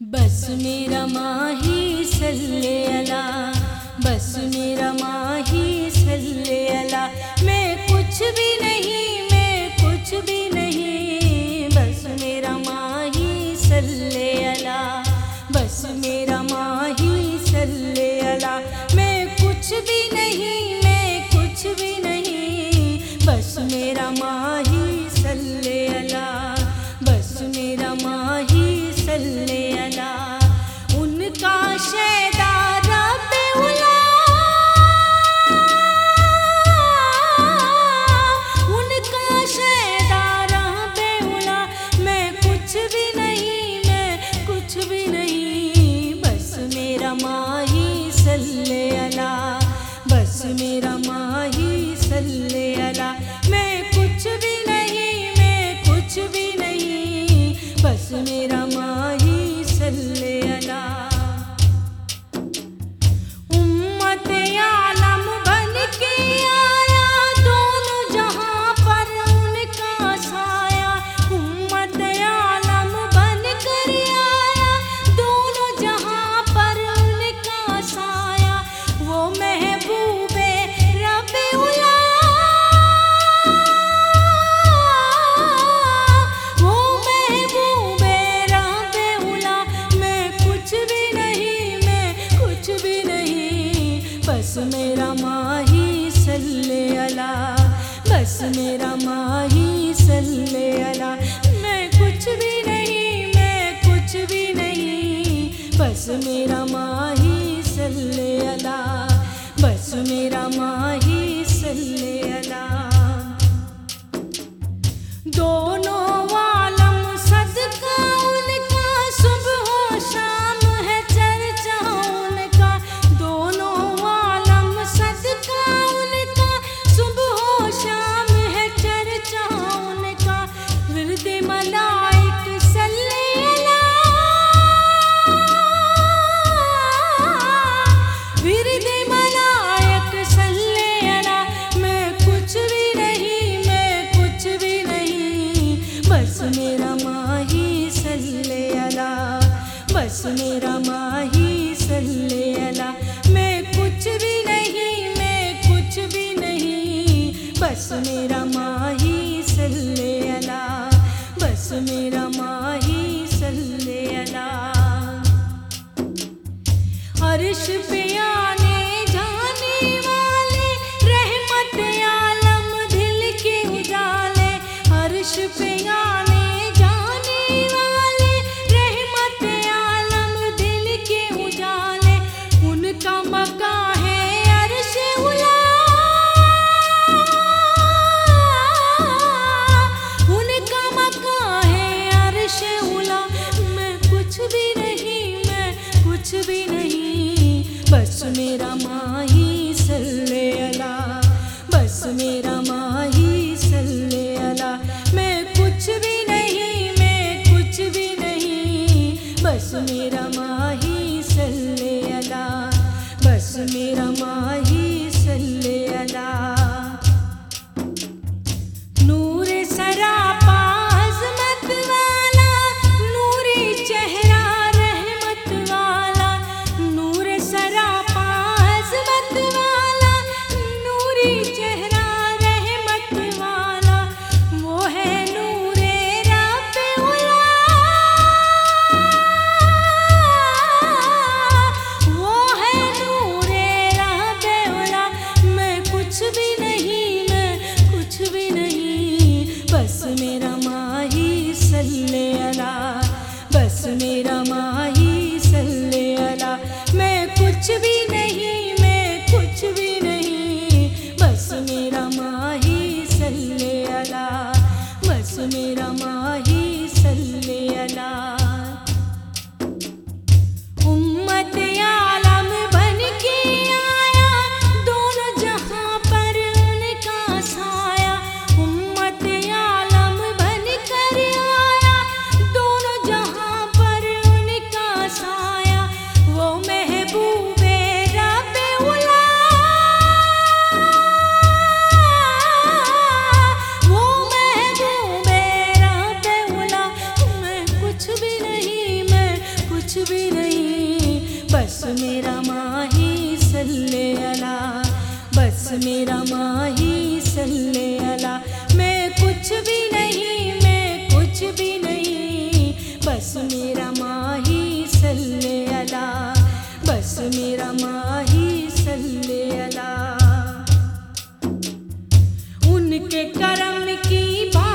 بس میرا ماہی صلی اللہ بس میرا ماہی صلی اللہ میں کچھ بھی میرا ماں میرا ماہی صلی اللہ، بس میرا ماہی صلی اللہ۔ میں کچھ بھی نہیں، میں کچھ بھی نہیں، بس میرا ماہی صلی اللہ۔ بس میرا ماہی صلی اللہ۔ دو بس میرا ماہی سلے اللہ میں کچھ بھی نہیں، میں کچھ بھی نہیں۔ بس میرا ماہی سلے اللہ بس میرا ماہی سلے اللہ عرش پہ بس میرا ماں بس میرا ماہی صلی اللہ میں کچھ بھی نہیں، میں کچھ بھی نہیں۔ بس میرا ماہی صلی اللہ بس میرا ماہی صلی اللہ بس میرا ماہی صلی اللہ، بس میرا ماہی صلی اللہ۔ میں کچھ بھی نہیں، میں کچھ بھی نہیں۔ بس میرا ماہی صلی اللہ، بس میرا ماہی صلی اللہ۔ ان کے کرم کی بات